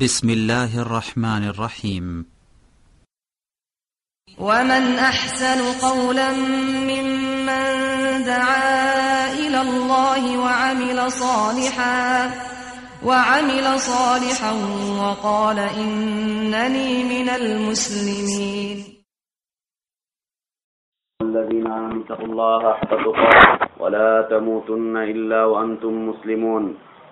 بسم الله الرحمن الرحيم. ومن أحسن قولا ممن دعا إلى الله وعمل صالحا وعمل صالحا وقال إنني من المسلمين. الذين آمنوا اتقوا الله حق تقاته ولا تموتن إلا وأنتم مسلمون.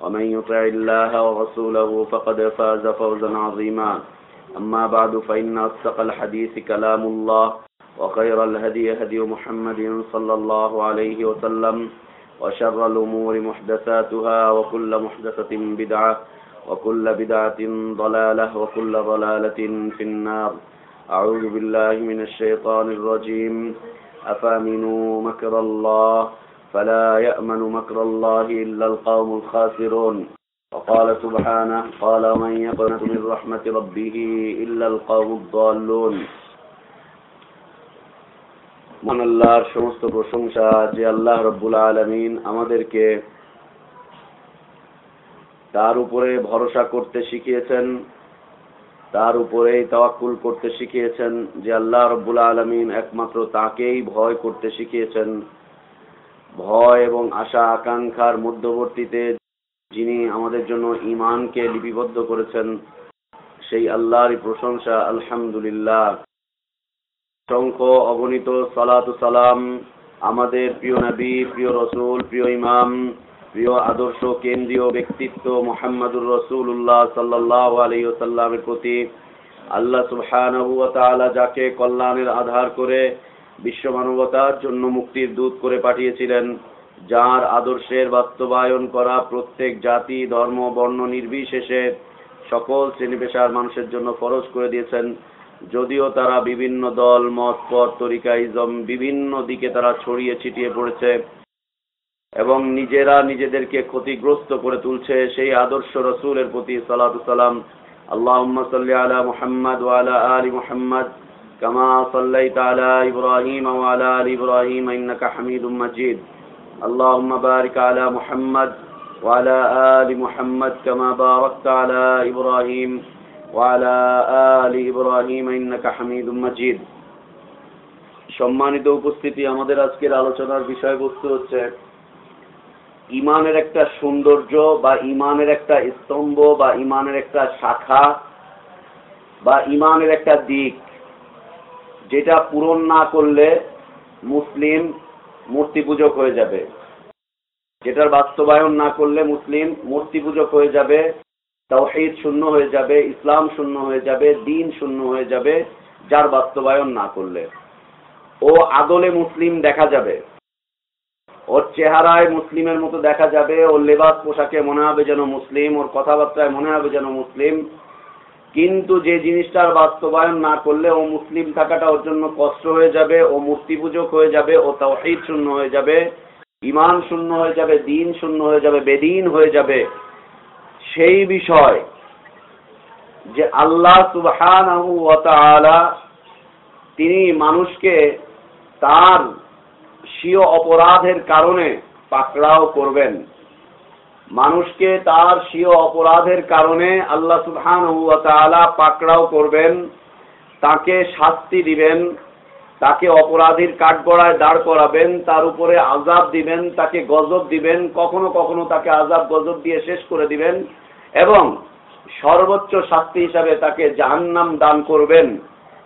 ومن يطع الله ورسوله فقد فاز فوزا عظيما. أما بعد فإن أصدق الحديث كلام الله وخير الهدي هدي محمد صلى الله عليه وسلم وشر الأمور محدثاتها وكل محدثة بدعة وكل بدعة ضلالة وكل ضلالة في النار. أعوذ بالله من الشيطان الرجيم. أفأمنوا مكر الله فلا يأمن مكر الله إلا القوم الخاسرون وقال سبحانه قال من يقنط من رحمة ربه إلا القوم الضالون মহান আল্লাহর সমস্ত প্রশংসা যে আল্লাহ রব্বুল আলমিন আমাদেরকে তার উপরে ভরসা করতে শিখিয়েছেন তার উপরেই তাওয়াক্কুল করতে শিখিয়েছেন যে আল্লাহ রব্বুল আলমিন একমাত্র তাকেই ভয় করতে শিখিয়েছেন ভয় এবং আশা, আকাঙ্ক্ষার মধ্যবর্তীতে যিনি আমাদের জন্য ইমানকে লিপিবদ্ধ করেছেন, সেই আল্লাহরই প্রশংসা, আলহামদুলিল্লাহ। অসংখ্য অগণিত সালাত সালাম আমাদের প্রিয় নবী, প্রিয় রসুল, প্রিয় ইমাম, প্রিয় আদর্শ, কেন্দ্রীয় ব্যক্তিত্ব মোহাম্মদুর রসুল্লাহ সাল্লাহ আলহিসাল্লামের প্রতি আল্লাহ সুবহানাহু ওয়া যাকে কল্যাণের আধার করে বিশ্ব মানবতার জন্য মুক্তির দূত করে পাঠিয়েছিলেন, যার আদর্শের বাস্তবায়ন করা প্রত্যেক জাতি, ধর্ম, বর্ণ নির্বিশেষে সকল শ্রেণি পেশার মানুষের জন্য ফরজ করে দিয়েছেন। যদিও তারা বিভিন্ন দল, মত, পথ, তরিকা, ইজম বিভিন্ন দিকে তারা ছড়িয়ে ছিটিয়ে পড়েছে এবং নিজেরা নিজেদেরকে ক্ষতিগ্রস্ত করে তুলছে, সেই আদর্শ রসুলের প্রতি সালাতু সালাম। আল্লাহ সাল্লি আলা মুহাম্মদ ওয়ালা আলী মুহাম্মদ। كما صليت على إبراهيم وعلى آل إبراهيم إنك حميد مجيد اللهم بارك على محمد وعلى آل محمد كما باركت على إبراهيم وعلى آل إبراهيم إنك حميد مجيد সম্মানিত উপস্থিতি আমাদের আজকের আলোচনার বিষয়বস্তু হচ্ছে ইমানের একটা সৌন্দর্য বা ইমানের একটা স্তম্ভ বা ইমানের একটা শাখা বা ইমানের একটা দিক যেটা পূরণ না করলে মুসলিম মূর্তি পূজক হয়ে যাবে। যেটার বাস্তবায়ন না করলে মুসলিম মূর্তি পূজক হয়ে যাবে, তাওহিদ শূন্য হয়ে যাবে, ইসলাম শূন্য হয়ে যাবে, দিন শূন্য হয়ে যাবে, যার বাস্তবায়ন না করলে। ও আদলে মুসলিম দেখা যাবে। ওর চেহারায় মুসলিমের মতো দেখা যাবে, ওর লেবাস পোশাকে মনে হবে যেন মুসলিম, ওর কথাবার্তায় মনে হবে যেন মুসলিম। কিন্তু যে জিনিসটার বাস্তবায়ন না করলে ও মুসলিম থাকাটা ওর জন্য কষ্ট হয়ে যাবে, ও মূর্তি পূজক হয়ে যাবে, ও তাওহিদ শূন্য হয়ে যাবে ইমান শূন্য হয়ে যাবে, দিন শূন্য হয়ে যাবে, বেদিন হয়ে যাবে। সেই বিষয় যে আল্লাহ সুবহান তিনি মানুষকে তার স্বীয় অপরাধের কারণে পাকড়াও করবেন। মানুষকে তার স্বীয় অপরাধের কারণে আল্লাহ সুবহান পাকড়াও করবেন, তাকে শাস্তি দিবেন, তাকে অপরাধীর কাঠগড়ায় দাঁড় করাবেন, তার উপরে আজাব দিবেন, তাকে গজব দিবেন, কখনো কখনো তাকে আজাব গজব দিয়ে শেষ করে দিবেন এবং সর্বোচ্চ শাস্তি হিসাবে তাকে জাহান্নাম দান করবেন,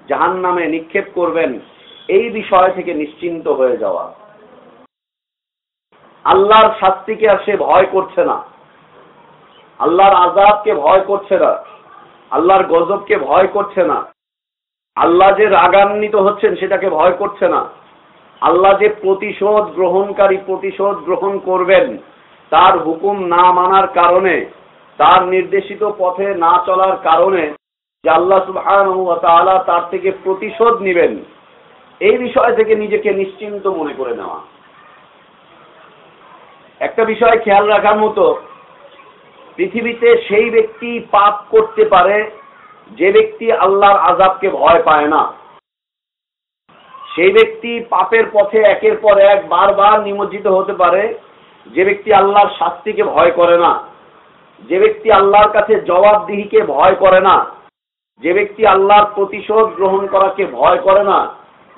জাহান্নামে নিক্ষেপ করবেন। এই বিষয় থেকে নিশ্চিন্ত হয়ে যাওয়া। আল্লাহর শাস্তিকে আর সে ভয় করছে না। আল্লাহর আজাবকে ভয় করছে না। আল্লাহর গজবকে ভয় করছে না। আল্লাহ যে রাগান্বিত হচ্ছেন সেটাকে ভয় করছে না। আল্লাহ যে প্রতিশোধ গ্রহণকারী প্রতিশোধ গ্রহণ করবেন, তার হুকুম না মানার কারণে, তার নির্দেশিত পথে না চলার কারণে যে আল্লাহ তাআলা তার থেকে প্রতিশোধ নেবেন, এই বিষয় থেকে নিজেকে নিশ্চিন্ত মনে করে নেওয়া। একটা বিষয় খেয়াল রাখার মতো, পৃথিবীতে সেই ব্যক্তি পাপ করতে পারে, যে ব্যক্তি আল্লাহর আজাবকে ভয় পায় না। সেই ব্যক্তি পাপের পথে একের পর এক বারবার নিমজ্জিত হতে পারে, যে ব্যক্তি আল্লাহর শাস্তিকে ভয় করে না। যে ব্যক্তি আল্লাহর কাছে জবাবদিহিকে ভয় করে না। যে ব্যক্তি আল্লাহর প্রতিশোধ গ্রহণ করাকে ভয় করে না।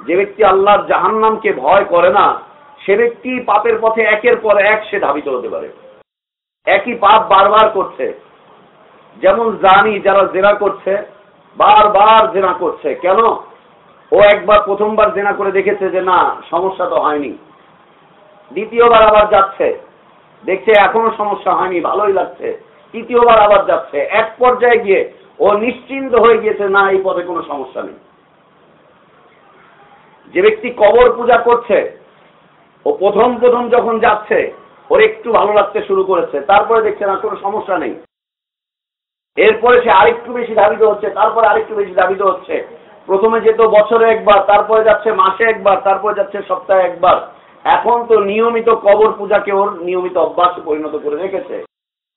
যে ব্যক্তি আল্লাহর জাহান্নামকে ভয় করে না। সে ব্যক্তি পাপের পথে একের পর এক সে ধাবিত হতে পারে। একই পাপ বারবার করছে। যেমন জানি যারা জেনা করছে, বারবার জেনা করছে। কেন? ও একবার প্রথমবার জেনা করে দেখেছে যে না, সমস্যা তো হয়নি। দ্বিতীয়বার আবার যাচ্ছে। দেখছে এখনও সমস্যা হয়নি, ভালোই লাগছে। তৃতীয়বার আবার যাচ্ছে। এক পর্যায়ে গিয়ে ও নিশ্চিন্ত হয়ে গিয়েছে, না, এই পথে কোনো সমস্যা নেই। যে ব্যক্তি কবর পূজা করছে ও প্রথম প্রথম যখন যাচ্ছে, ওর একটু ভালো লাগতে শুরু করেছে। তারপরে দেখছে না কোনো সমস্যা নেই। এরপরে সে আরেকটু বেশি ধাবিত হচ্ছে, তারপরে আরেকটু বেশি ধাবিত হচ্ছে। প্রথমে যেত বছরে একবার, তারপরে যাচ্ছে মাসে একবার, তারপরে যাচ্ছে সপ্তাহে একবার। এখন তো নিয়মিত কবর পূজাকে ওর নিয়মিত অভ্যাসে পরিণত করে রেখেছে।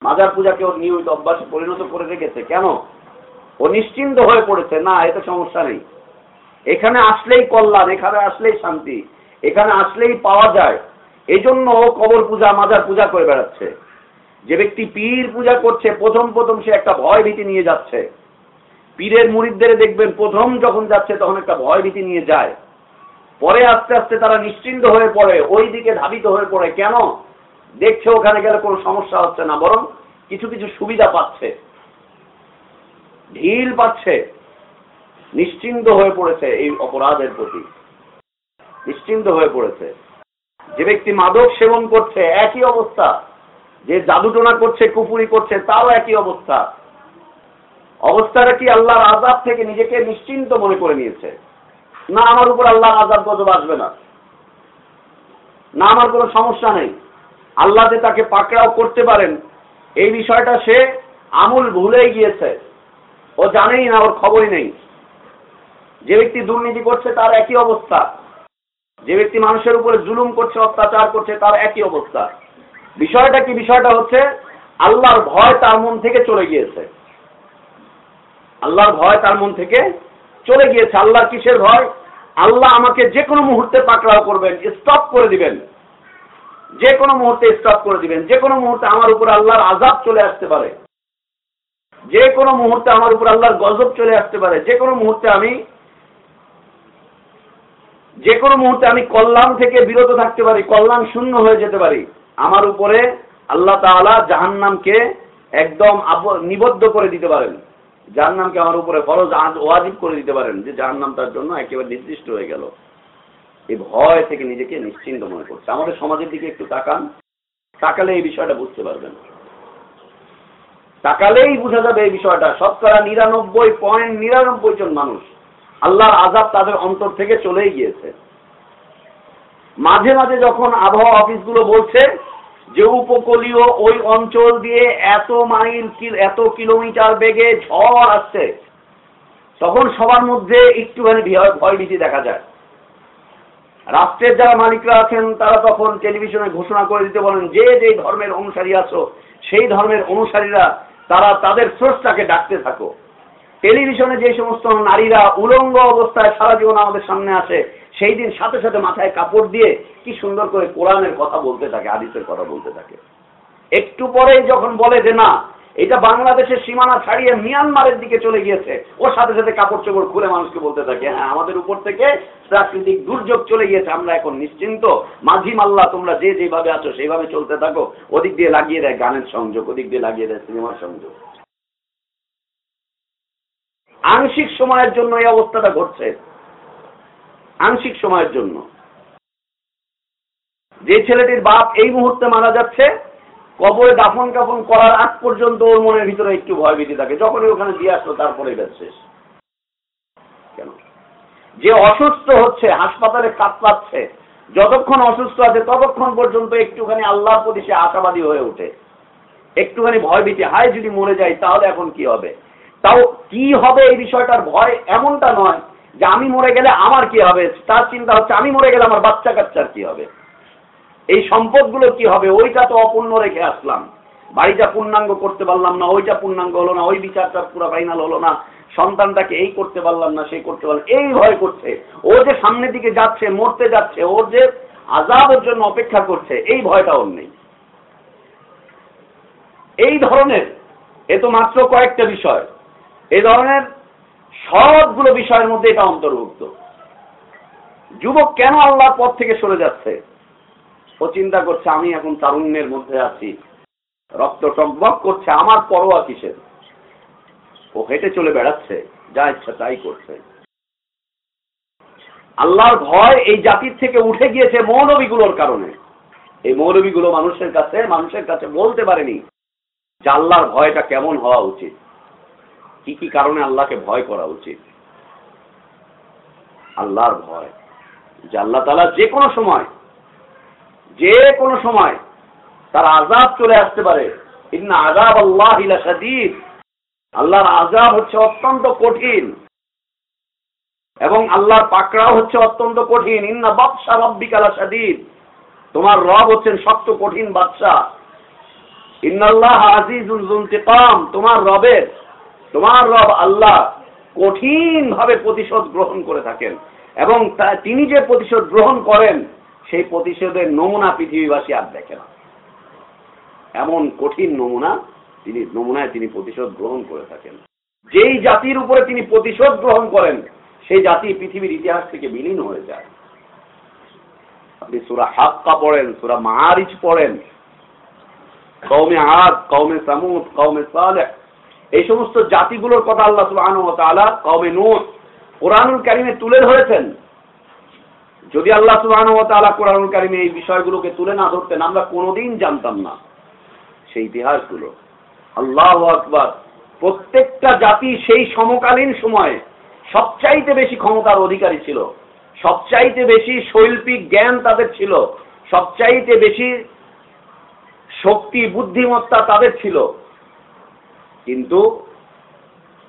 মাজার পূজাকে ওর নিয়মিত অভ্যাসে পরিণত করে রেখেছে। কেন? ও নিশ্চিন্ত হয়ে পড়েছে, না, এতে সমস্যা নেই। এখানে আসলেই কল্যাণ, এখানে আসলেই শান্তি। এখানে আসলেই পাওয়া যায়। এই জন্য কবর পূজা, মাজার পূজা করে বেড়াচ্ছে। যে ব্যক্তি পীর পূজা করছে, প্রথম প্রথম সে একটা ভয় ভীতি নিয়ে যাচ্ছে। পীরের মুরিদদের দেখবেন, প্রথম যখন যাচ্ছে, তখন একটা ভয় ভীতি নিয়ে যায়। পরে আস্তে আস্তে তারা নিশ্চিন্ত হয়ে পড়ে, ওই দিকে ধাবিত হয়ে পড়ে। কেন? দেখছে ওখানে গেলে কোনো সমস্যা হচ্ছে না, বরং কিছু কিছু সুবিধা পাচ্ছে। ঢিল পাচ্ছে। নিশ্চিন্ত হয়ে পড়েছে এই অপরাধের প্রতি। নিশ্চিন্ত হয়ে পড়েছে। যে ব্যক্তি মাদক সেবন করছে, একই অবস্থা। যে জাদুটোনা করছে কুপুরি করছে, তাও একই অবস্থা। অবস্থাটা কি আল্লাহর আজাব থেকে নিজেকে নিশ্চিন্ত মনে করে নিয়েছে? না, আমার উপর আল্লাহর আজাব গজব আসবে না। না, আমার কোনো সমস্যা নেই। আল্লাহ যে তাকে পাকড়াও করতে পারেন, এই বিষয়টা সে আমূল ভুলেই গিয়েছে। ও জানেই না, ওর খবরই নেই। যে ব্যক্তি দুর্নীতি করছে, তার একই অবস্থা। যে ব্যক্তি মানুষের উপরে জুলুম করছে, অত্যাচার করছে, তার একই অবস্থা। বিষয়টা কি? বিষয়টা হচ্ছে, আল্লাহর ভয় তার মন থেকে চলে গিয়েছে। আল্লাহর ভয় তার মন থেকে চলে গিয়েছে। আল্লাহর কিসের ভয়? আল্লাহ আমাকে যে কোনো মুহূর্তে পাকড়াও করবেন স্টপ করে দিবেন। যে কোনো মুহূর্তে স্টপ করে দিবেন। যে কোনো মুহূর্তে আমার উপর আল্লাহর আজাব চলে আসতে পারে। যে কোনো মুহূর্তে আমার উপর আল্লাহর গজব চলে আসতে পারে। যে কোনো মুহূর্তে আমি যে কোনো মুহূর্তে আমি কল্যাণ থেকে বিরত থাকতে পারি, কল্যাণ শূন্য হয়ে যেতে পারি। আমার উপরে আল্লাহ তাআলা জাহান্নামকে একদম নিবদ্ধ করে দিতে পারেন। জাহান্নামকে আমার উপরে ফরজ ওয়াজিব করে দিতে পারেন যে জাহান্নাম তার জন্য একেবারে নির্দিষ্ট হয়ে গেল। এই ভয় থেকে নিজেকে নিশ্চিন্ত মনে করছে। আমাদের সমাজের দিকে একটু তাকান। তাকালে এই বিষয়টা বুঝতে পারবেন। তাকালেই বোঝা যাবে এই বিষয়টা। শতকরা নিরানব্বই পয়েন্ট নিরানব্বই জন মানুষ আল্লাহর আজাব তাদের অন্তর থেকে চলেই গিয়েছে। মাঝে মাঝে যখন আবহাওয়া অফিসগুলো বলছে যে উপকূলীয় ওই অঞ্চল দিয়ে এত মাইল এত কিলোমিটার বেগে ঝড় আসছে, তখন সবার মধ্যে একটুখানি ভয় ভীতি দেখা যায়। রাষ্ট্রের যারা মালিকরা আছেন, তারা তখন টেলিভিশনে ঘোষণা করে দিতে বলেন, যে যে ধর্মের অনুসারী আছো, সেই ধর্মের অনুসারীরা, তারা তাদের স্রষ্টাকে ডাকতে থাকো। টেলিভিশনে যে সমস্ত নারীরা উলঙ্গ অবস্থায় সারা জীবন আমাদের সামনে আসে, সেই দিন সাথে সাথে মাথায় কাপড় দিয়ে কি সুন্দর করে কোরআনের কথা বলতে থাকে, হাদিসের কথা বলতে থাকে। একটু পরেই যখন বলে যে না, এটা বাংলাদেশের সীমানা ছাড়িয়ে মিয়ানমারের দিকে চলে গিয়েছে ওর সাথে সাথে কাপড় চোপড় খুলে মানুষকে বলতে থাকে হ্যাঁ আমাদের উপর থেকে প্রাকৃতিক দুর্যোগ চলে গিয়েছে, আমরা এখন নিশ্চিন্ত। মাঝি মাল্লা, তোমরা যে যেভাবে আছো, সেইভাবে চলতে থাকো। ওদিক দিয়ে লাগিয়ে দেয় গানের সংযোগ, ওদিক দিয়ে লাগিয়ে দেয় সিনেমার সংযোগ। আংশিক সময়ের জন্য এই অবস্থাটা ঘটছে। আংশিক সময়ের জন্য। যে ছেলেটির বাপ এই মুহূর্তে মারা যাচ্ছে, কবরে দাফন কাফন করার আগ পর্যন্ত ওর মনের ভিতরে একটু ভয় ভীতি থাকে। যখনই ওখানে দিয়ে আসলো তারপরে ব্যাস শেষ। কেন? যে অসুস্থ হচ্ছে, হাসপাতালে কাতলাচ্ছে, যতক্ষণ অসুস্থ আছে, ততক্ষণ পর্যন্ত একটুখানি আল্লাহর প্রতি সে আশাবাদী হয়ে ওঠে। একটুখানি ভয় ভীতি হায় যদি মরে যায়, তাহলে এখন কি হবে? তাও কি হবে এই বিষয়টার ভয় এমনটা নয় যে আমি মরে গেলে আমার কি হবে? তার চিন্তা হচ্ছে, আমি মরে গেলে আমার বাচ্চা কাচ্চার কি হবে? এই সম্পদগুলো কি হবে? ওইটা তো অপূর্ণ রেখে আসলাম। বাড়িটা পূর্ণাঙ্গ করতে পারলাম না, ওইটা পূর্ণাঙ্গ হলো না, ওই বিচারটা পুরো ফাইনাল হলো না, সন্তানটাকে এই করতে পারলাম না, সেই করতে পারলাম এই ভয় করছে। ও যে সামনের দিকে যাচ্ছে, মরতে যাচ্ছে, ওর যে আজাবের জন্য অপেক্ষা করছে, এই ভয়টা ওর নেই। এই ধরনের, এ তো মাত্র কয়েকটা বিষয়। এই ধরনের সবগুলো বিষয়ের মধ্যে এটা অন্তর্ভুক্ত। যুবক কেন আল্লাহর পথ থেকে সরে যাচ্ছে? ও চিন্তা করছে, আমি এখন তারুণ্যের মধ্যে আছি। রক্ত টকবক করছে, আমার পরোয়া কিসের? ও হেঁটে চলে বেড়াচ্ছে, যা ইচ্ছা তাই করছে। আল্লাহর ভয় এই জাতির থেকে উঠে গিয়েছে মৌলবীগুলোর কারণে। এই মৌলবীগুলো মানুষের কাছে মানুষের কাছে বলতে পারেনি যে আল্লাহর ভয়টা কেমন হওয়া উচিত। কি কি কারণে আল্লাহকে ভয় করা উচিত? আল্লাহর ভয়। যে আল্লাহ তালা যে কোনো সময়, যে কোনো সময় তার আজাব চলে আসতে পারে। ইন্না আজাব আল্লাহ সাদিদ আল্লাহর আজাব হচ্ছে অত্যন্ত কঠিন এবং আল্লাহর পাকড়াও হচ্ছে অত্যন্ত কঠিন। ইন্না বাদশা রব্বিকালা সাদিদ তোমার রব হচ্ছেন শক্ত কঠিন বাদশা। ইন্নাল্লাহ আজিজুল জুলতিকাম তোমার রবের তোমার রব আল্লাহ কঠিন ভাবে প্রতিশোধ গ্রহণ করে থাকেন এবং তিনি যে প্রতিশোধ গ্রহণ করেন, সেই প্রতিশোধের নমুনা পৃথিবীবাসী আর দেখে না। এমন কঠিন নমুনা তিনি, নমুনায় তিনি প্রতিশোধ গ্রহণ করে থাকেন। যেই জাতির উপরে তিনি প্রতিশোধ গ্রহণ করেন, সেই জাতি পৃথিবীর ইতিহাস থেকে বিলীন হয়ে যায়। আপনি সুরা হাক্কা পড়েন, সুরা মাহারিজ পড়েন। কৌমে আদ কৌমে সামুদ কৌমে সালেহ এই সমস্ত জাতিগুলোর কথা আল্লাহ সুবাহ কৌমে নূর কোরআনুল কারিমে তুলে ধরেছেন। যদি আল্লাহ সুবাহ কোরআনুল কারিমে এই বিষয়গুলোকে তুলে না ধরতেন, আমরা কোনোদিন জানতাম না সেই ইতিহাসগুলো। আল্লাহ আকবর। প্রত্যেকটা জাতি সেই সমকালীন সময়ে সবচাইতে বেশি ক্ষমতার অধিকারী ছিল। সবচাইতে বেশি শৈল্পিক জ্ঞান তাদের ছিল। সবচাইতে বেশি শক্তি, বুদ্ধিমত্তা তাদের ছিল। কিন্তু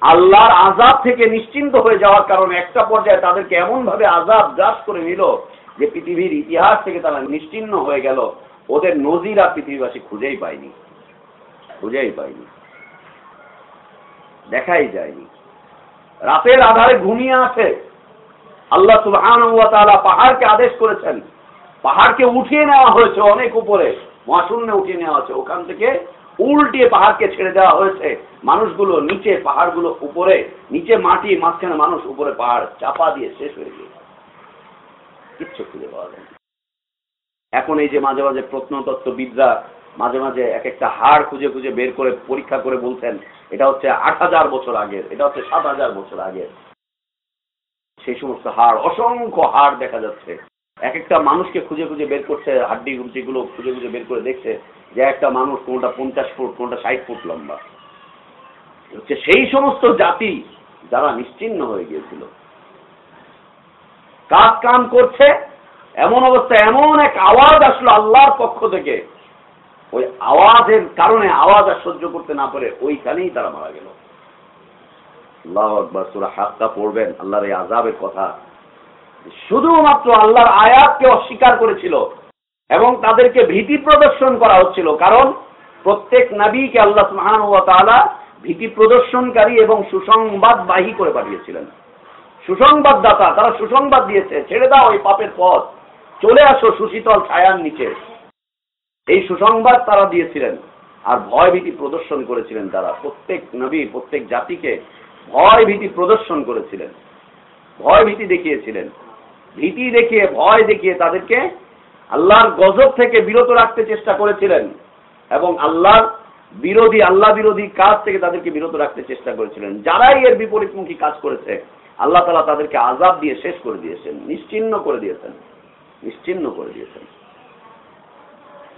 আল্লাহর আজাব থেকে নিশ্চিন্ত হয়ে যাওয়ার কারণে একটা পর্যায়ে তাদেরকে এমন ভাবে আজাব গ্রাস করে নিল যে পৃথিবীর ইতিহাস থেকে তারা নিশ্চিন্ন হয়ে গেল। ওদের নজিরা পৃথিবীবাসী খুঁজেই পায়নি। খুঁজেই পায়নি। দেখাই যায়নি। রাতের আধারে ঘুমিয়ে আছে। আল্লাহ সুবহান পাহাড়কে আদেশ করেছেন। পাহাড়কে উঠিয়ে নেওয়া হয়েছে অনেক উপরে। মহাশূন্যে উঠিয়ে নেওয়া হয়েছে। ওখান থেকে উল্টিয়ে পাহাড়কে ছেড়ে দেওয়া হয়েছে। মানুষগুলো নিচে, পাহাড়গুলো উপরে, নিচে মাটি, মাঝখানে মানুষ উপরে পাহাড় চাপা দিয়ে শেষ হয়ে গিয়ে কিচ্ছু খুঁজে পাওয়া যায় এখন এই যে মাঝে মাঝে প্রত্নতত্ত্ববিদরা মাঝে মাঝে এক একটা হাড় খুঁজে খুঁজে বের করে পরীক্ষা করে বলছেন, এটা হচ্ছে আট হাজার বছর আগের, এটা হচ্ছে সাত হাজার বছর আগের। সেই সমস্ত হাড়, অসংখ্য হাড় দেখা যাচ্ছে। এক একটা মানুষকে খুঁজে খুঁজে বের করছে, হাড্ডি গুলো খুঁজে খুঁজে বের করে দেখছে যে একটা মানুষ কোনটা পঞ্চাশ ফুট, কোনটা ষাট ফুট লম্বা। হচ্ছে সেই সমস্ত জাতি যারা নিশ্চিন্ন হয়ে গিয়েছিল। কাজ কাম করছে, এমন অবস্থা, এমন এক আওয়াজ আসলো আল্লাহর পক্ষ থেকে। ওই আওয়াজের কারণে আওয়াজ আর সহ্য করতে না পারে ওইখানেই তারা মারা গেল। আল্লাহ আকবর, সুরা পড়বেন, আল্লাহর এই আজাবের কথা। শুধুমাত্র আল্লাহর আয়াতকে অস্বীকার করেছিল এবং তাদেরকে ভীতি প্রদর্শন করা হচ্ছিল। কারণ প্রত্যেক নাবিকে আল্লাহ সুহান তালা ভীতি প্রদর্শনকারী এবং সুসংবাদ বাহী করে পাঠিয়েছিলেন। সুসংবাদদাতা, তারা সুসংবাদ দিয়েছে, ছেড়ে দাও ওই পাপের পথ, চলে আসো সুশীতল ছায়ার নিচে। এই সুসংবাদ তারা দিয়েছিলেন আর ভয় ভীতি প্রদর্শন করেছিলেন তারা। প্রত্যেক নবী, প্রত্যেক জাতিকে ভয় ভীতি প্রদর্শন করেছিলেন। ভয় ভীতি দেখিয়েছিলেন। ভীতি দেখিয়ে, ভয় দেখিয়ে তাদেরকে আল্লাহর গজব থেকে বিরত রাখতে চেষ্টা করেছিলেন এবং আল্লাহর বিরোধী, আল্লাহ বিরোধী কাজ থেকে তাদেরকে বিরত রাখতে চেষ্টা করেছিলেন। যারাই এর বিপরীতমুখী কাজ করেছে, আল্লাহ তালা তাদেরকে আজাব দিয়ে শেষ করে দিয়েছেন, নিশ্চিন্ন করে দিয়েছেন, নিশ্চিন্ন করে দিয়েছেন।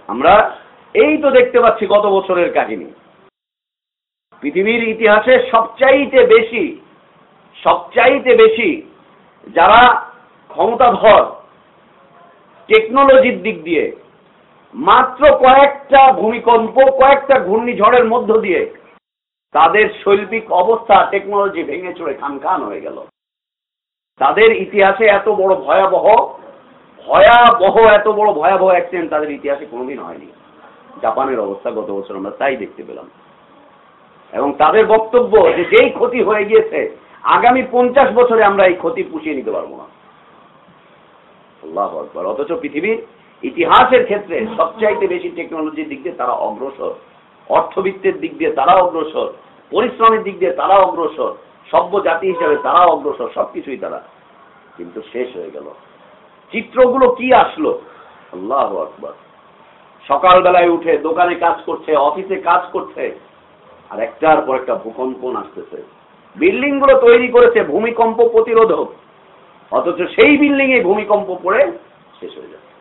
আমরা এই তো দেখতে পাচ্ছি গত বছরের কাহিনী। পৃথিবীর ইতিহাসে সবচাইতে বেশি সবচাইতে বেশি যারা ক্ষমতাধর টেকনোলজির দিক দিয়ে, মাত্র কয়েকটা ভূমিকম্প, কয়েকটা ঘূর্ণিঝড়ের মধ্য দিয়ে তাদের শৈল্পিক অবস্থা টেকনোলজি ভেঙে চড়ে খান খান হয়ে গেল। তাদের ইতিহাসে এত বড় ভয়াবহ ভয়াবহ, এত বড় ভয়াবহ অ্যাক্সিডেন্ট তাদের ইতিহাসে কোনোদিন হয়নি। জাপানের অবস্থা গত বছর আমরা তাই দেখতে পেলাম। এবং তাদের বক্তব্য যে যেই ক্ষতি হয়ে গিয়েছে, আগামী পঞ্চাশ বছরে আমরা এই ক্ষতি পুষিয়ে নিতে পারব না। আল্লাহ আকবর। অথচ পৃথিবীর ইতিহাসের ক্ষেত্রে সবচাইতে বেশি টেকনোলজির দিক দিয়ে তারা অগ্রসর। অর্থবিত্তের দিক দিয়ে তারা অগ্রসর। পরিশ্রমের দিক দিয়ে তারা অগ্রসর। সভ্য জাতি হিসাবে তারা অগ্রসর, সবকিছুই তারা। কিন্তু শেষ হয়ে গেল। চিত্রগুলো কি আসলো? আল্লাহ আকবর। সকালবেলায় উঠে দোকানে কাজ করছে, অফিসে কাজ করছে, আর একটার পর একটা ভূকম্পন আসতেছে। বিল্ডিংগুলো তৈরি করেছে ভূমিকম্প প্রতিরোধক। অথচ সেই বিল্ডিং এ ভূমিকম্প পড়ে শেষ হয়ে যাচ্ছে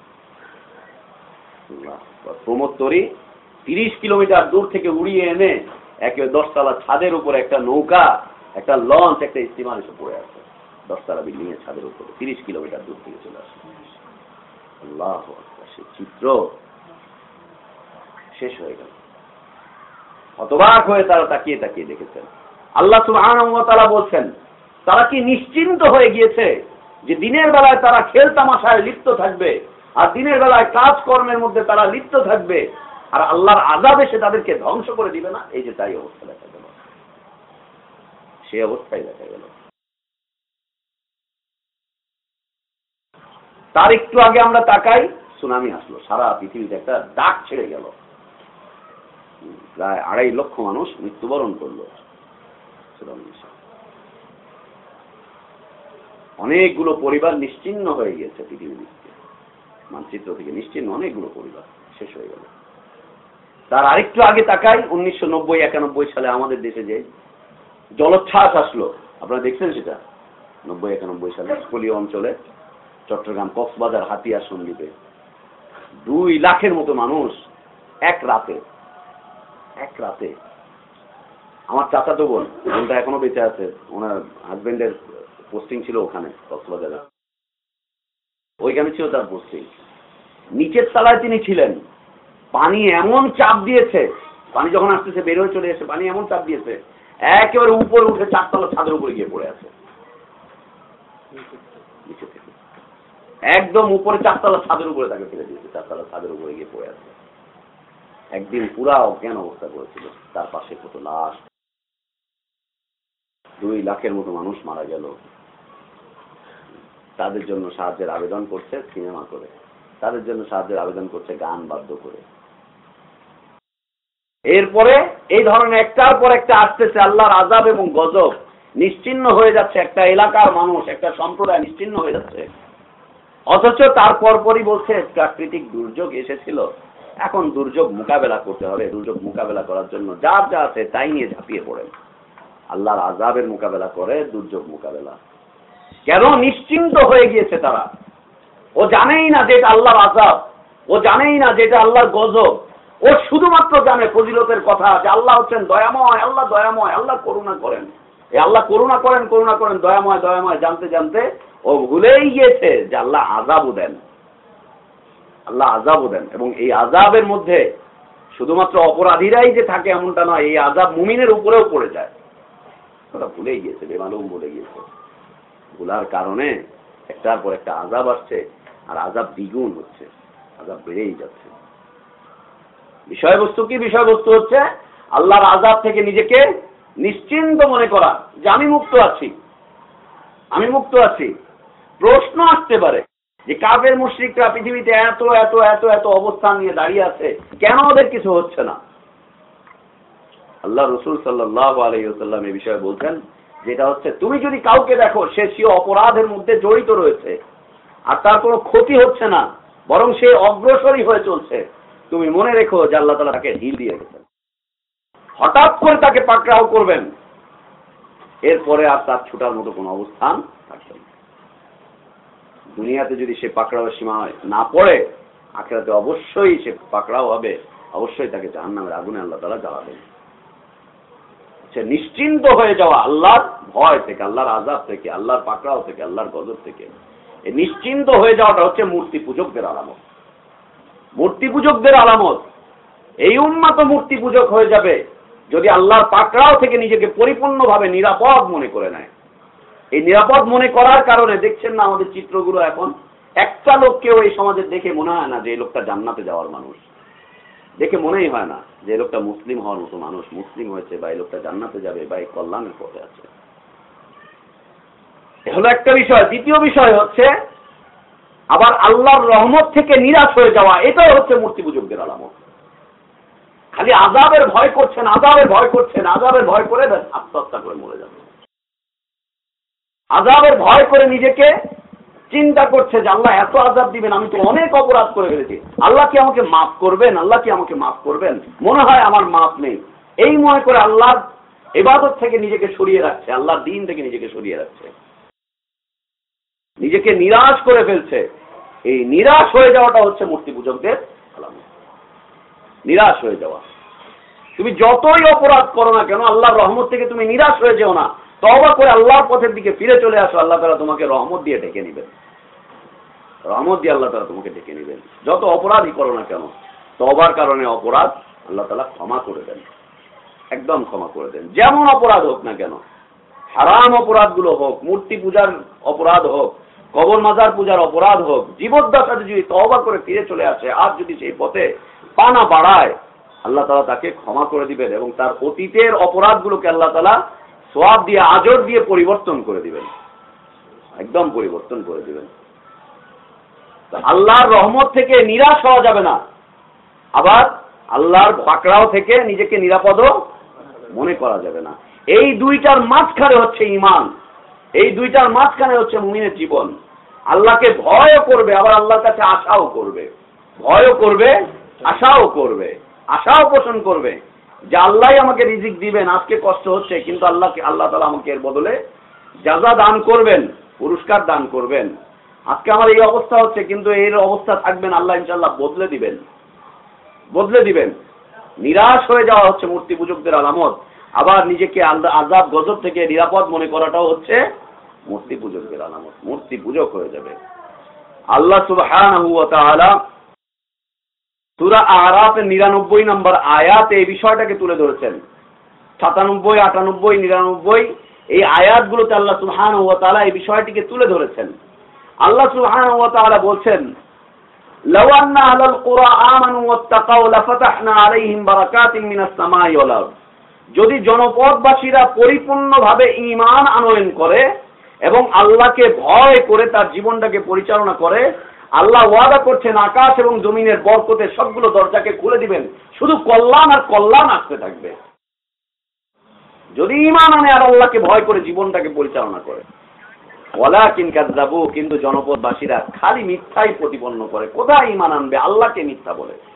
প্রমোদ তরি তিরিশ কিলোমিটার দূর থেকে উড়িয়ে এনে একে দশতলা ছাদের উপরে একটা নৌকা, একটা লঞ্চ, একটা স্টিমার এসে পড়ে আছে। দশতলা বিল্ডিং এর ছাদের উপরে, তিরিশ কিলোমিটার দূর থেকে চলে আসে। আল্লাহ সে চিত্র শেষ হয়ে গেল। হতবাক হয়ে তারা তাকিয়ে তাকিয়ে দেখেছেন। আল্লাহ সুবহানাহু বলছেন, তারা কি নিশ্চিন্ত হয়ে গিয়েছে যে দিনের বেলায় তারা খেল তামাশায় লিপ্ত থাকবে, আর দিনের বেলায় কাজ কর্মের মধ্যে তারা লিপ্ত থাকবে, আর আল্লাহর আজাব এসে তাদেরকে ধ্বংস করে দিবে না, এই যে তাই অবস্থা দেখা গেল। সেই অবস্থায় দেখা গেল। তার একটু আগে আমরা তাকাই, সুনামি আসলো, সারা পৃথিবীতে একটা ডাক ছেড়ে গেল। প্রায় আড়াই লক্ষ মানুষ মৃত্যুবরণ করল। সুনামি। অনেকগুলো পরিবার নিশ্চিন্ন হয়ে গিয়েছে পৃথিবীর। মানচিত্র থেকে নিশ্চিন্ন অনেকগুলো পরিবার শেষ হয়ে গেল। তার আরেকটু আগে তাকাই, উনিশশো নব্বই, একানব্বই সালে আমাদের দেশে যে জলোচ্ছ্বাস আসলো। আপনারা দেখছেন সেটা? নব্বই, একানব্বই সালে উপকূলীয় অঞ্চলে চট্টগ্রাম কক্সবাজার হাতিয়া সন্দ্বীপে দুই লাখের মতো মানুষ এক রাতে এক রাতে। আমার চাচাতো বোন, বোনটা এখনও বেঁচে আছে, ওনার হাজবেন্ডের পোস্টিং ছিল ওখানে, কক্সবাজারে। ওইখানে ছিল তার পোস্টিং নিচের তলায় তিনি ছিলেন। পানি এমন চাপ দিয়েছে, পানি যখন আসতেছে, বের হয়ে চলে এসে পানি এমন চাপ দিয়েছে, একেবারে উপরে উঠে চারতলা ছাদের উপরে গিয়ে পড়ে আছে। একদম উপরে চারতলা ছাদের উপরে তাকে ফেলে দিয়েছে, চারতলা ছাদের উপরে গিয়ে পড়ে আছে। একদিন পুরা অজ্ঞান অবস্থা করেছিল, তার পাশে কত লাশ। দুই লাখের মতো মানুষ মারা গেল। তাদের জন্য সাহায্যের আবেদন করছে সিনেমা করে। তাদের জন্য সাহায্যের আবেদন করছে গান বাদ্য করে। এরপরে এই ধরনের একটার পর একটা আসতেছে আল্লাহর আজাব এবং গজব। নিশ্চিন্ন হয়ে যাচ্ছে একটা এলাকার মানুষ, একটা সম্প্রদায় নিশ্চিন্ন হয়ে যাচ্ছে। অথচ তার পরপরই বলছে, প্রাকৃতিক দুর্যোগ এসেছিল। এখন দুর্যোগ মোকাবেলা করতে হবে। দুর্যোগ মোকাবেলা করার জন্য যার যা আছে তাই নিয়ে ঝাঁপিয়ে পড়েন। আল্লাহর আজাবের মোকাবেলা করে দুর্যোগ মোকাবেলা। কেন নিশ্চিন্ত হয়ে গিয়েছে তারা? ও জানেই না যেটা আল্লাহর আজাব ও জানেই না যেটা আল্লাহর গজব। ও শুধুমাত্র জানে ফজিলতের কথা যে আল্লাহ হচ্ছেন দয়াময়, আল্লাহ দয়াময়, আল্লাহ করুণা করেন। এই আল্লাহ করুণা করেন করুণা করেন, দয়াময় দয়াময় জানতে জানতে ও ভুলেই গিয়েছে যে আল্লাহ আজাবও দেন। আল্লাহ আজাবও দেন এবং এই আজাবের মধ্যে শুধুমাত্র অপরাধীরাই যে থাকে এমনটা নয়, এই আজাব মুমিনের উপরেও পড়ে যায়। ওটা ভুলেই গিয়েছে, বেমালুম ভুলে গিয়েছে। ভুলার কারণে একটার পর একটা আজাব আসছে, আর আজাব দ্বিগুণ হচ্ছে আজাব বেড়েই যাচ্ছে। বিষয়বস্তু কি? বিষয়বস্তু হচ্ছে আল্লাহর আজাব থেকে নিজেকে নিশ্চিন্ত মনে করা যে আমি মুক্ত আছি। আমি মুক্ত আছি। প্রশ্ন আসতে পারে যে কাবের মুশ্রিকরা পৃথিবীতে এত এত এত এত অবস্থান নিয়ে দাঁড়িয়ে আছে, কেন ওদের কিছু হচ্ছে না? আল্লাহ রসুল সাল্লাহ আলহিহাল্লাম এই বিষয়ে বলছেন যেটা হচ্ছে, তুমি যদি কাউকে দেখো, সে সে অপরাধের মধ্যে জড়িত রয়েছে, আর তার কোনো ক্ষতি হচ্ছে না, বরং সে অগ্রসরই হয়ে চলছে, তুমি মনে রেখো যে আল্লাহ তালা তাকে ঢিল দিয়ে গেছেন হঠাৎ করে তাকে পাকড়াও করবেন, এরপরে আর তার ছুটার মতো কোনো অবস্থান থাকবে না। দুনিয়াতে যদি সে পাকড়াও সীমায় না পড়ে, আখেরাতে অবশ্যই সে পাকড়াও হবে, অবশ্যই তাকে জাহান্নামের আগুনে আল্লাহ তালা জ্বালাবেন। সে নিশ্চিন্ত হয়ে যাওয়া আল্লাহর ভয় থেকে, আল্লাহর আজাব থেকে, আল্লাহর পাকড়াও থেকে, আল্লাহর গজব থেকে। এই নিশ্চিন্ত হয়ে যাওয়াটা হচ্ছে মূর্তি পূজকদের আলামত। মূর্তি পূজকদের আলামত। এই উন্মাত মূর্তি পূজক হয়ে যাবে যদি আল্লাহর পাকড়াও থেকে নিজেকে পরিপূর্ণভাবে নিরাপদ মনে করে নেয়। এই নিরাপদ মনে করার কারণে দেখছেন না আমাদের চিত্রগুলো এখন? একটা লোককেও এই সমাজে দেখে মনে হয় না যে এই লোকটা জান্নাতে যাওয়ার মানুষ। দেখে মনেই হয় না যে লোকটা মুসলিম হওয়ার মতো মানুষ। মুসলিম হয়েছে বা এই লোকটা জান্নাতে যাবে বা এই কল্যাণের পথে আছে। হলো একটা বিষয়। দ্বিতীয় বিষয় হচ্ছে, আবার আল্লাহর রহমত থেকে নিরাশ হয়ে যাওয়া, এটাও হচ্ছে মূর্তি পূজকদের আলামত। খালি আজাবের ভয় করছেন আজাবের ভয় করছেন আজাবের ভয় করে আত্মহত্যা করে মরে যাবে। আজাবের ভয় করে নিজেকে চিন্তা করছে যে আল্লাহ এত আজাব দিবেন, আমি তো অনেক অপরাধ করে ফেলেছি। আল্লাহ কি আমাকে মাফ করবেন? আল্লাহ কি আমাকে মাফ করবেন? মনে হয় আমার মাফ নেই। এই মনে করে আল্লাহ এবাদত থেকে নিজেকে সরিয়ে রাখছে আল্লাহর দিন থেকে নিজেকে সরিয়ে রাখছে। নিজেকে নিরাশ করে ফেলছে। এই নিরাশ হয়ে যাওয়াটা হচ্ছে মূর্তি পূজকদের নিরাশ হয়ে যাওয়া। তুমি যতই অপরাধ করো না কেন, আল্লাহর রহমত থেকে তুমি নিরাশ হয়ে যেও না। তবা করে আল্লাহর পথের দিকে ফিরে চলে আসো, আল্লাহ তালা তোমাকে রহমত দিয়ে ডেকে নিবেন। রহমত দিয়ে আল্লাহ তালা তোমাকে ডেকে নিবেন। যত অপরাধই করো না কেন তবার কারণে অপরাধ আল্লাহ তালা ক্ষমা করে দেন। একদম ক্ষমা করে দেন। যেমন অপরাধ হোক না কেন, হারাম অপরাধগুলো হোক, মূর্তি পূজার অপরাধ হোক, কবর মাজার পূজার অপরাধ হোক জীবদ্দশাতে যদি তহবা করে ফিরে চলে আসে, আর যদি সেই পথে পানা বাড়ায়, আল্লাহ তালা তাকে ক্ষমা করে দিবেন এবং তার অতীতের অপরাধগুলোকে আল্লাহ তালা সোয়াব দিয়ে আজর দিয়ে পরিবর্তন করে দিবেন। একদম পরিবর্তন করে দিবেন। আল্লাহর রহমত থেকে নিরাশ হওয়া যাবে না। আবার আল্লাহর পাকড়াও থেকে নিজেকে নিরাপদও মনে করা যাবে না। এই দুইটার মাঝখানে হচ্ছে ইমান এই দুইটার মাঝখানে হচ্ছে মুমিনের জীবন। আল্লাহকে ভয়ও করবে, আবার আল্লাহর কাছে আশাও করবে। ভয়ও করবে, আশাও করবে, আশাও পোষণ করবে। যে আল্লাহ আমাকে রিজিক দিবেন, আজকে কষ্ট হচ্ছে, কিন্তু আল্লাহকে, আল্লাহ তালা আমাকে এর বদলে যাজা দান করবেন, পুরস্কার দান করবেন। আজকে আমার এই অবস্থা হচ্ছে, কিন্তু এর অবস্থা থাকবেন আল্লাহ ইনশাল্লাহ বদলে দিবেন। বদলে দিবেন। নিরাশ হয়ে যাওয়া হচ্ছে মূর্তি পূজকদের আলামত। আবার নিজেকে আজাব গজব থেকে নিরাপদ মনে করাটাও হচ্ছে মূর্তি পূজকদের আলামত। মূর্তি পূজক হয়ে যাবে। আল্লাহ তাআলা সূরা আরাফের নিরানব্বই নম্বর আয়াতে এই বিষয়টাকে তুলে ধরেছেন সাতানব্বই আটানব্বই নিরানব্বই এই আয়াতগুলোতে আল্লাহ সুবহানাহু ওয়া তাআলা এই বিষয়টিকে তুলে ধরেছেন আল্লাহ সুবহানাহু ওয়া তাআলা বলছেন لو أن أهل القرى آمنوا واتقوا لفتحنا عليهم بركات من السماء والأرض যদি জনপদবাসীরা পরিপূর্ণভাবে ঈমান আনয়ন করে এবং আল্লাহকে ভয় করে তার জীবনটাকে পরিচালনা করে আল্লাহ ওয়াদা করছেন আকাশ এবং জমিনের বরকতে সবগুলো দরজাকে খুলে দিবেন। শুধু কল্যাণ আর কল্যাণ আসতে থাকবে। যদি ইমান আনে আর আল্লাহকে ভয় করে জীবনটাকে পরিচালনা করে। বলা ওলা যাব কিন্তু জনপদবাসীরা খালি মিথ্যাই প্রতিপন্ন করে। কোথায় ইমান আনবে? আল্লাহকে মিথ্যা বলে।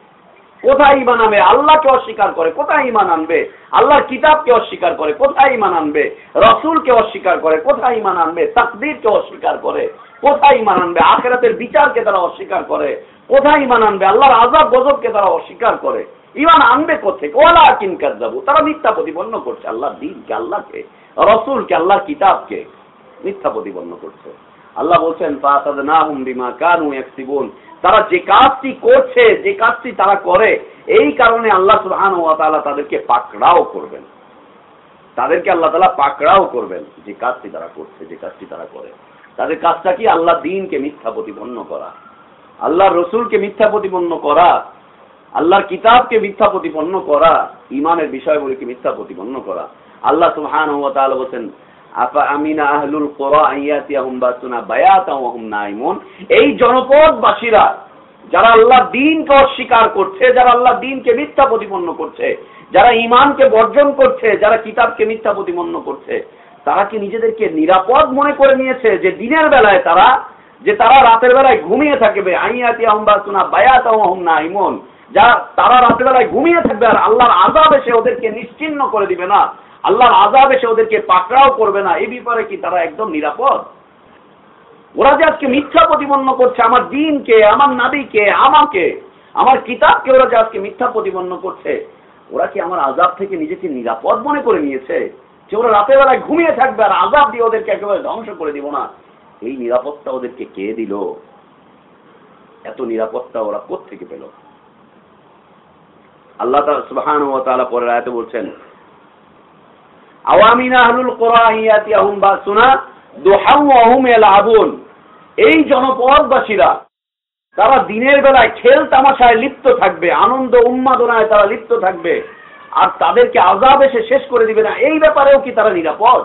কোথায় ইমান আনবে? আল্লাহকে অস্বীকার করে, কোথায় ইমান আনবে? আল্লাহর কিতাবকে অস্বীকার করে, কোথায় ইমান আনবে? রসুলকে অস্বীকার করে, কোথায় ইমান আনবে? তাকদিরকে অস্বীকার করে, কোথায় ইমান আনবে? আখেরাতের বিচারকে তারা অস্বীকার করে, কোথায় ইমান আনবে? আল্লাহর আজাব গজবকে তারা অস্বীকার করে। ইমান আনবে কোথেকে? ওলা কিনকার যাব তারা মিথ্যা প্রতিপন্ন করছে। আল্লাহ দিনকে, আল্লাহকে, রসুলকে, আল্লাহর কিতাবকে মিথ্যা প্রতিপন্ন করছে। আল্লাহ বলছেন বিমা কানু তারা যে কাজটি করছে, যে কাজটি তারা করে, এই কারণে আল্লাহ সুবহানাহু ওয়া তাআলা তাদেরকে পাকড়াও করবেন। তাদেরকে আল্লাহ তাআলা পাকড়াও করবেন যে কাজটি তারা করছে, যে কাজটি তারা করে। তাদের কাজটা কি আল্লাহ দিনকে মিথ্যা প্রতিপন্ন করা? আল্লাহর রসুলকে মিথ্যা প্রতিপন্ন করা? আল্লাহর কিতাবকে মিথ্যা প্রতিপন্ন করা? ইমানের বিষয়গুলিকে মিথ্যা প্রতিপন্ন করা? আল্লাহ সুবহানাহু ওয়া তাআলা বলেন যারা আল্লাহ দিনকে অস্বীকার করছে, যারা আল্লাহ দিনকে মিথ্যা প্রতিপন্ন করছে, যারা ইমানকে বর্জন করছে, যারা কিতাবকে মিথ্যা প্রতিপন্ন করছে, তারা কি নিজেদেরকে নিরাপদ মনে করে নিয়েছে যে দিনের বেলায় তারা, যে তারা রাতের বেলায় ঘুমিয়ে থাকবে? আইয়াতিয়াহুম বাসুনা বায়াতাও ওয়া হুম নাইমুন। যা তারা রাতের বেলায় ঘুমিয়ে থাকবে আর আল্লাহর আজাব এসে ওদেরকে নিশ্চিন্ন করে দিবে না। আল্লাহর আজাব এসে ওদেরকে পাকড়াও করবে না। এই ব্যাপারে কি তারা একদম নিরাপদ? ওরা যে আজকে মিথ্যা প্রতিপন্ন করছে, আমার দিনকে, আমার নাবিকে, আমাকে, আমার কিতাবকে ওরা যে আজকে মিথ্যা প্রতিপন্ন করছে, ওরা কি আমার আজাব থেকে নিজেকে নিরাপদ মনে করে নিয়েছে? যে ওরা রাতের বেলায় ঘুমিয়ে থাকবে আর আজাব দিয়ে ওদেরকে একেবারে ধ্বংস করে দিব না। এই নিরাপত্তা ওদেরকে কে দিল? এত নিরাপত্তা ওরা কোথেকে পেল? আল্লাহ তাআলা পরের আয়াতে বলছেন এই জনপদবাসীরা, তারা দিনের বেলায় খেল তামাশায় লিপ্ত থাকবে, আনন্দ উন্মাদনায় তারা লিপ্ত থাকবে, আর তাদেরকে আজাব এসে শেষ করে দিবে না। এই ব্যাপারেও কি তারা নিরাপদ?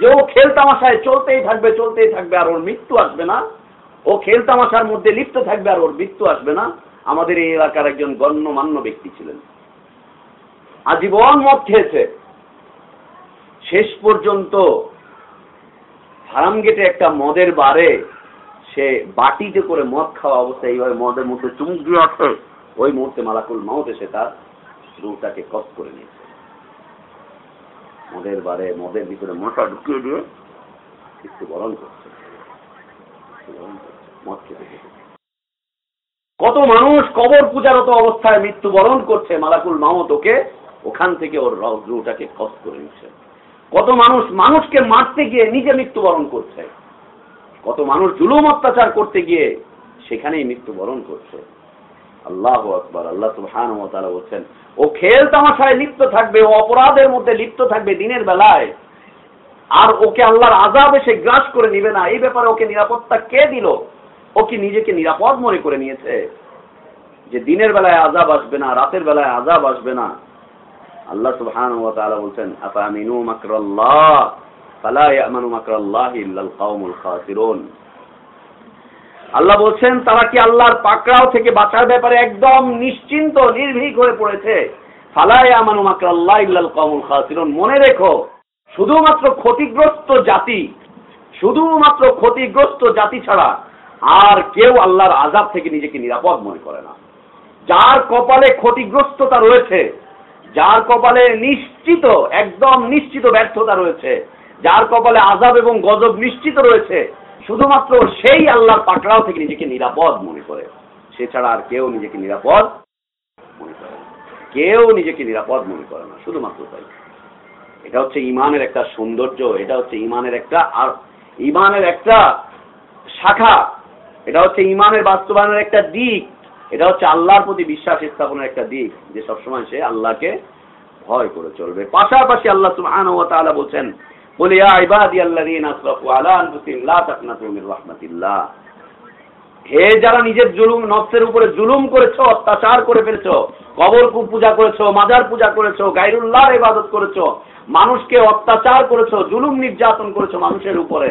যে ও খেল তামাশায় চলতেই থাকবে চলতেই থাকবে, আর ওর মৃত্যু আসবে না। ও খেল তামাশার মধ্যে লিপ্ত থাকবে, আর ওর মৃত্যু আসবে না। আমাদের এই এলাকার একজন গণ্যমান্য ব্যক্তি ছিলেন। আজীবন মদ খেয়েছে। শেষ পর্যন্ত হারাম গেটে একটা মদের বারে সে বাটিতে করে মদ খাওয়া অবস্থায় এইভাবে মদের মধ্যে চুমুক দিয়ে আসে ওই মুহূর্তে মালাকুল মাউত এসে তার রুটাকে কস করে নিয়েছে মদের বারে মদের ভিতরে মশা ঢুকিয়ে দিয়ে মৃত্যুবরণ করছে। মদ খেতে। কত মানুষ কবর পূজারত অবস্থায় মৃত্যুবরণ করছে মালাকুল মাহমত ওকে, ওখান থেকে ওর রুটাকে কস করে নিচ্ছে কত মানুষ মানুষকে মারতে গিয়ে নিজে মৃত্যুবরণ করছে। কত মানুষ জুলুম অত্যাচার করতে গিয়ে সেখানেই মৃত্যুবরণ করছে। আল্লাহ আকবার, আল্লাহ ওয়া তাআলা বলছেন, ও খেল তামাশায় লিপ্ত থাকবে, ও অপরাধের মধ্যে লিপ্ত থাকবে দিনের বেলায়। আর ওকে আল্লাহর আজাব এসে গ্রাস করে নিবে না। এই ব্যাপারে ওকে নিরাপত্তা কে দিল? ও কি নিজেকে নিরাপদ মনে করে নিয়েছে? যে দিনের বেলায় আজাব আসবে না, রাতের বেলায় আজাব আসবে না। আল্লাহ তাআলা বলছেন মাকরাল্লাহ? ফালা ইয়ামানু ইল্লাল খাসিরুন। আল্লাহ বলছেন, তারা কি আল্লাহর পাকড়াও থেকে বাঁচার ব্যাপারে একদম নিশ্চিন্ত, নির্ভীক হয়ে পড়েছে? ফালা ইয়ামানু মাকরাল্লাহ ইল্লাল খাসিরুন। মনে রেখো, শুধুমাত্র ক্ষতিগ্রস্ত জাতি, শুধুমাত্র ক্ষতিগ্রস্ত জাতি ছাড়া আর কেউ আল্লাহর আজাব থেকে নিজেকে নিরাপদ মনে করে না। যার কপালে ক্ষতিগ্রস্ততা রয়েছে যার কপালে নিশ্চিত, একদম নিশ্চিত ব্যর্থতা রয়েছে, যার কপালে আজাব এবং গজব নিশ্চিত রয়েছে, শুধুমাত্র সেই আল্লাহর পাকড়াও থেকে নিজেকে নিরাপদ মনে করে। সে ছাড়া আর কেউ নিজেকে নিরাপদ মনে করে কেউ নিজেকে নিরাপদ মনে করে না, শুধুমাত্র তাই। এটা হচ্ছে ইমানের একটা সৌন্দর্য, এটা হচ্ছে ইমানের একটা আর, ইমানের একটা শাখা, এটা হচ্ছে ইমানের বাস্তবায়নের একটা দিক। এটা হচ্ছে আল্লাহর প্রতি বিশ্বাস স্থাপনের একটা দিক, যে সবসময় সে আল্লাহকে ভয় করে চলবে। পাশাপাশি আল্লাহ বলছেন হে যারা নিজের জুলুম, নফসের উপরে জুলুম করেছ, অত্যাচার করে ফেলেছো, কবর পূজা করেছ, মাজার পূজা ইবাদত করেছ, মানুষকে অত্যাচার করেছ, জুলুম নির্যাতন করেছ মানুষের উপরে,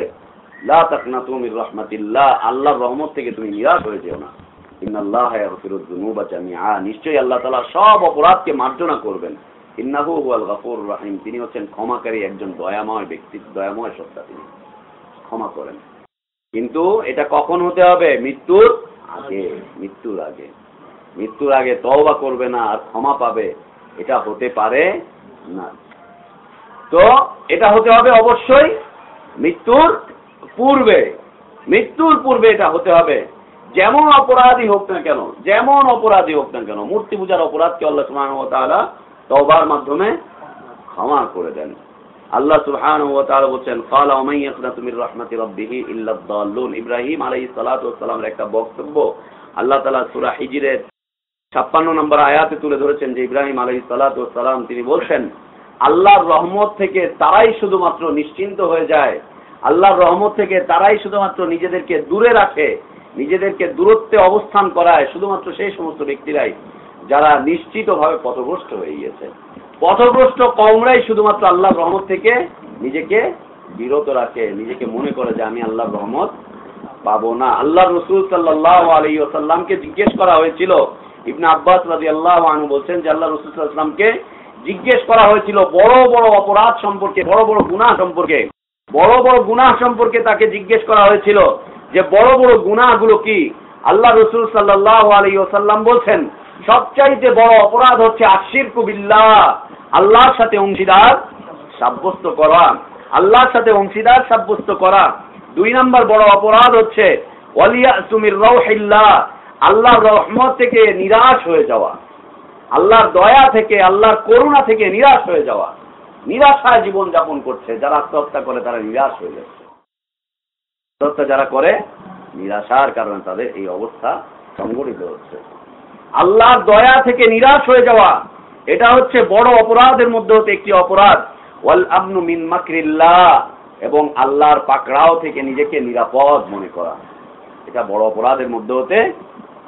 লা তাকনাতু আল্লাহর রহমত থেকে তুমি নিরাশ হয়ে যেও না। নিশ্চয়ই আল্লাহ সব অপরাধকে মার্জনা করবেন। ইন্নাহু গফুর রাহিম। তিনি হচ্ছেন ক্ষমাকারী একজন দয়াময় ব্যক্তি, দয়াময় সত্তা তিনি। ক্ষমা করেন। কিন্তু এটা কখন হতে হবে? মৃত্যুর আগে মৃত্যুর আগে। মৃত্যুর আগে তওবা করবে না, আর ক্ষমা পাবে। এটা হতে পারে না। তো এটা হতে হবে অবশ্যই মৃত্যুর পূর্বে। মৃত্যুর পূর্বে এটা হতে হবে। যেমন অপরাধী হোক না কেন, যেমন অপরাধী হোক না কেন, মূর্তি পূজার অপরাধকে আল্লাহ সুবহানাহু ওয়া তাআলা তওবার মাধ্যমে ক্ষমা করে দেন। আল্লাহ ক্বালা ওয়া মান ইয়াকনাতু মির রাহমাতি রাব্বিহ ইব্রাহিম আলাইহিস সালাতু ওয়াস একটা বক্তব্য আল্লাহ তাআলা সূরা হিজরের 56 নম্বর আয়াতে তুলে ধরেছেন যে ইব্রাহিম আলাইহিস সালাতু সালাম তিনি বলছেন, আল্লাহর রহমত থেকে তারাই শুধুমাত্র নিশ্চিন্ত হয়ে যায়। আল্লাহর রহমত থেকে তারাই শুধুমাত্র নিজেদেরকে দূরে রাখে। নিজেদেরকে দূরত্বে অবস্থান করায় শুধুমাত্র সেই সমস্ত ব্যক্তিরাই যারা নিশ্চিতভাবে পথভ্রষ্ট হয়ে গিয়েছে। পথভ্রষ্ট কমরাই শুধুমাত্র আল্লাহর রহমত থেকে নিজেকে বিরত রাখে, নিজেকে মনে করে যে আমি আল্লাহর রহমত পাবো না। আল্লাহ রসুল সাল্লাহ আলী ওসাল্লামকে জিজ্ঞেস করা হয়েছিল, ইবনে আব্বাস রাজি আল্লাহ আনু বলছেন যে আল্লাহ রসুল সাল্লামকে জিজ্ঞেস করা হয়েছিল, বড় বড় অপরাধ সম্পর্কে, বড় বড় গুনাহ সম্পর্কে। বড় বড় গুনাহ সম্পর্কে তাকে জিজ্ঞেস করা হয়েছিল। যে বড় বড় গুনাহগুলো কি? আল্লাহ রসুল সাল্লাহ আলী ওসাল্লাম বলছেন, সবচাইতে বড় অপরাধ হচ্ছে আশির কুবিল্লাহ আল্লাহর সাথে অংশীদার সাব্যস্ত করা। আল্লাহর সাথে অংশীদার সাব্যস্ত করা। দুই নাম্বার বড় অপরাধ হচ্ছে আল্লাহর রহমত থেকে নিরাশ হয়ে যাওয়া। আল্লাহর দয়া থেকে, আল্লাহর করুণা থেকে নিরাশ হয়ে যাওয়া। নিরাশায় জীবন যাপন করছে, যারা আত্মহত্যা করে তারা নিরাশ হয়ে যাচ্ছে। আত্মহত্যা যারা করে, নিরাশার কারণে তাদের এই অবস্থা সংগঠিত হচ্ছে। আল্লাহর দয়া থেকে নিরাশ হয়ে যাওয়া, এটা হচ্ছে বড় অপরাধের মধ্যে হতে একটি অপরাধ। ওয়াল আমনু মিন মাকরিল্লাহ, এবং আল্লাহর পাকড়াও থেকে নিজেকে নিরাপদ মনে করা। এটা বড় অপরাধের মধ্যে হতে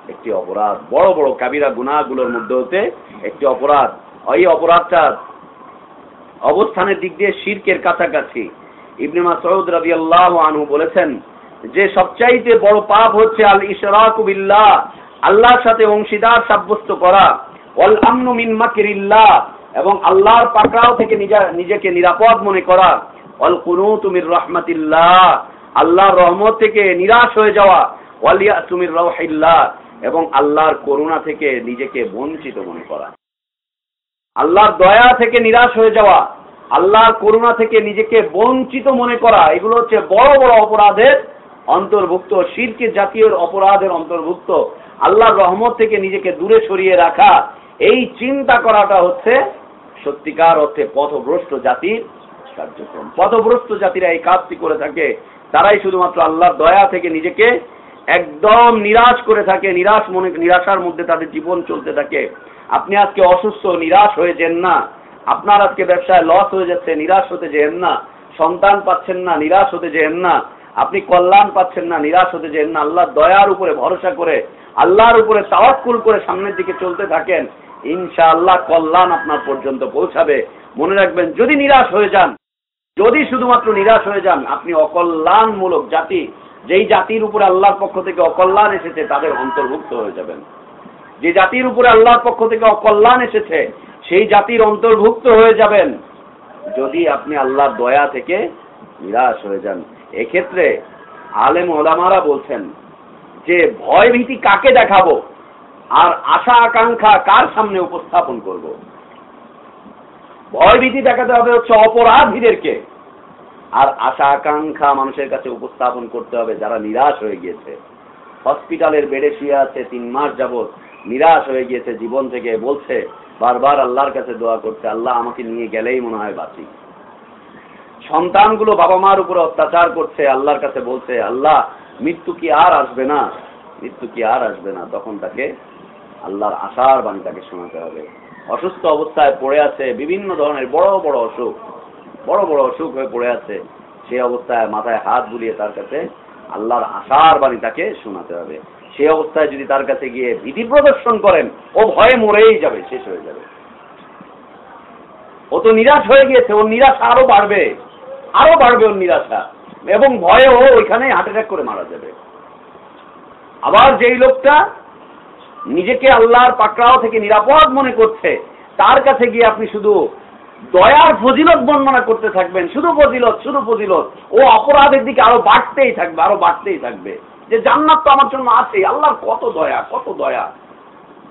একটি অপরাধ। বড় বড় কাবিরা গুনাহগুলোর মধ্যে হতে একটি অপরাধ। এই অপরাধটা অবস্থানের দিক দিয়ে শিরকের কাছাকাছি। ইবনে মাসউদ রাদিয়াল্লাহু আনহু বলেছেন, যে সবচাইতে বড় পাপ হচ্ছে আল ইশরাকু বিল্লাহ, আল্লাহর সাথে অংশীদার সাব্যস্ত করা ওয়াল আমনু মিন মাকরিল্লাহ, এবং আল্লাহর পাকড়াও থেকে নিজেকে নিরাপদ মনে করা ওয়াল কুনুতু মির রাহমাতিল্লাহ, আল্লাহর রহমত থেকে নিরাশ হয়ে যাওয়া ওয়াল ইয়াসু মির রাহিল্লাহ এবং আল্লাহর করুণা থেকে নিজেকে বঞ্চিত মনে করা। আল্লাহর দয়া থেকে নিরাশ হয়ে যাওয়া আল্লাহর করুণা থেকে নিজেকে বঞ্চিত মনে করা, এগুলো হচ্ছে বড় বড় অপরাধের অন্তর্ভুক্ত, শিরকে জাতীয় অপরাধের অন্তর্ভুক্ত। আল্লাহর রহমত থেকে নিজেকে দূরে সরিয়ে রাখা, এই চিন্তা করাটা হচ্ছে সত্যিকার অর্থে পথভ্রষ্ট জাতির কার্যক্রম। পথভ্রষ্ট জাতিরা এই কাজটি করে থাকে, তারাই শুধুমাত্র আল্লাহর দয়া থেকে নিজেকে একদম নিরাশ করে থাকে, নিরাশ মনে, নিরাশার মধ্যে তাদের জীবন চলতে থাকে। আপনি আজকে অসুস্থ, নিরাশ হয়ে যেন না আপনার আজকে ব্যবসায় লস হয়ে যাচ্ছে, নিরাশ হতে যেন না। সন্তান পাচ্ছেন না, নিরাশ হতে যেন না। আপনি কল্যাণ পাচ্ছেন না, নিরাশ হতে যেন না। আল্লাহর দয়ার উপরে ভরসা করে, আল্লাহর উপরে তাওয়াক্কুল করে সামনের দিকে চলতে থাকেন। ইনশাআল্লাহ কল্যাণ আপনার পর্যন্ত পৌঁছাবে। মনে রাখবেন, যদি নিরাশ হয়ে যান, যদি শুধুমাত্র নিরাশ হয়ে যান, আপনি অকল্যাণমূলক জাতি। যেই জাতির উপরে আল্লাহর পক্ষ থেকে অকল্যাণ এসেছে, তাদের অন্তর্ভুক্ত হয়ে যাবেন। যে জাতির উপরে আল্লাহর পক্ষ থেকে অকল্যাণ এসেছে সেই জাতির অন্তর্ভুক্ত হয়ে যাবেন। যদি আপনি আল্লাহর দয়া থেকে নিরাশ হয়ে যান। এক্ষেত্রে আলেম ওলামারা বলছেন যে ভয় ভীতি কাকে দেখাবো? আর আশা আকাঙ্ক্ষা কার সামনে উপস্থাপন করব? ভয় ভীতি দেখাতে হবে হচ্ছে অপরাধীদেরকে। আর আশা আকাঙ্ক্ষা মানুষের কাছে উপস্থাপন করতে হবে যারা নিরাশ হয়ে গিয়েছে। হসপিটালের বেডে শুয়ে আছে, তিন মাস যাবৎ নিরাশ হয়ে গিয়েছে, জীবন থেকে বলছে বারবার আল্লাহর কাছে দোয়া করছে আল্লাহ আমাকে নিয়ে গেলেই মনে হয় বাঁচি। সন্তানগুলো বাবা মার উপরে অত্যাচার করছে, আল্লাহর কাছে বলছে, আল্লাহ, মৃত্যু কি আর আসবে না? মৃত্যু কি আর আসবে না? তখন তাকে আল্লাহর আশার বাণী তাকে শোনাতে হবে। অসুস্থ অবস্থায় পড়ে আছে, বিভিন্ন ধরনের বড় বড় অসুখ, বড় বড় অসুখ হয়ে পড়ে আছে। সেই অবস্থায় মাথায় হাত বুলিয়ে তার কাছে আল্লাহর আশার বাণী তাকে শোনাতে হবে। সেই অবস্থায় যদি তার কাছে গিয়ে ভীতি প্রদর্শন করেন, ও ভয়ে মরেই যাবে, শেষ হয়ে যাবে। ও তো নিরাশ হয়ে গিয়েছে, ওর নিরাশা আরও বাড়বে আরও বাড়বে ওর নিরাশা। এবং ভয়ে ও ওইখানে হার্ট অ্যাটাক করে মারা যাবে। আবার যেই লোকটা নিজেকে আল্লাহর পাকড়াও থেকে নিরাপদ মনে করছে, তার কাছে গিয়ে আপনি শুধু দয়ার ফজিলত বর্ণনা করতে থাকবেন, শুধু ফজিলত শুধু ফজিলত, ও অপরাধের দিকে আরও বাড়তেই থাকবে, আরও বাড়তেই থাকবে। যে জান্নাত তো আমার জন্য আছে আল্লাহর কত দয়া কত দয়া।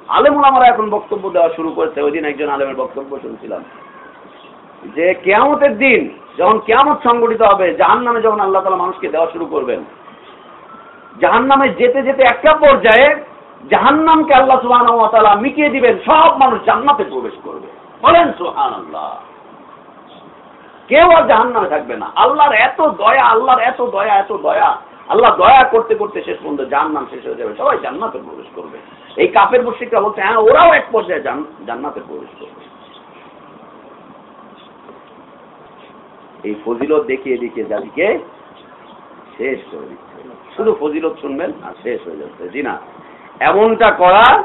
আলেমুল আমরা এখন বক্তব্য দেওয়া শুরু করেছে। ওই দিন একজন আলেমের বক্তব্য শুনছিলাম। যে কেয়ামতের দিন যখন কেয়ামত সংগঠিত হবে জাহান নামে যখন আল্লাহ তালা মানুষকে দেওয়া শুরু করবেন জাহান নামে যেতে যেতে একটা পর্যায়ে জাহান্নামকে আল্লাহ সুবাহ মিটিয়ে দিবেন, সব মানুষ জান্নাতে প্রবেশ করবে। বলেন সুহান আল্লাহ কেউ আর জাহান্নামে থাকবে না। আল্লাহর এত দয়া, আল্লাহর এত দয়া এত দয়া। আল্লাহ দয়া করতে করতে শেষ পর্যন্ত জাহান্নাম শেষ হয়ে যাবে। সবাই জান্নাতে প্রবেশ করবে। এই কাপের মুশিকরা বলছে হ্যাঁ ওরাও এক পর্যায়ে জান্নাতে প্রবেশ করবে। এই ফজিলত দেখিয়ে দেখিয়ে জাতিকে শেষ করে দিচ্ছে। শুধু ফজিলত শুনবেন আর শেষ হয়ে যাচ্ছে। জি না। এমনটা করা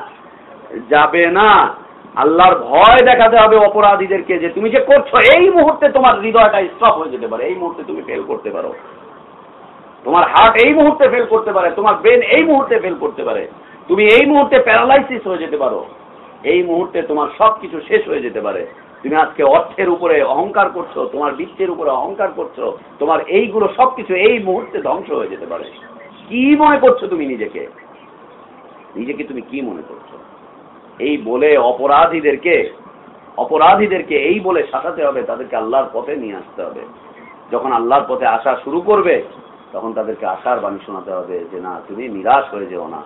যাবে না। আল্লাহর ভয় দেখাতে হবে অপরাধীদেরকে যে, তুমি যে করছ, এই মুহূর্তে তোমার হৃদয়টা স্টপ হয়ে যেতে পারে। এই মুহূর্তে তুমি ফেল করতে পারো। তোমার হার্ট এই মুহূর্তে ফেল করতে পারে, তোমার ব্রেন এই মুহূর্তে ফেল করতে পারে। তুমি এই মুহূর্তে প্যারালাইসিস হয়ে যেতে পারো। এই মুহূর্তে তোমার সব কিছু শেষ হয়ে যেতে পারে। তুমি আজকে অর্থের উপরে অহংকার করছ, তোমার বৃত্তের উপরে অহংকার করছ, তোমার এইগুলো সবকিছু এই মুহূর্তে ধ্বংস হয়ে যেতে পারে। কি মনে করছ তুমি নিজেকে? নিজেকে তুমি কি মনে করছ? এই বলে অপরাধীদেরকে অপরাধীদেরকে এই বলে শাসাতে হবে, তাদেরকে আল্লাহর পথে নিয়ে আসতে হবে। যখন আল্লাহর পথে আসা শুরু করবে তখন তাদেরকে আশার বাণী শোনাতে হবে যে, না, তুমি নিরাশ হয়ে যেও না।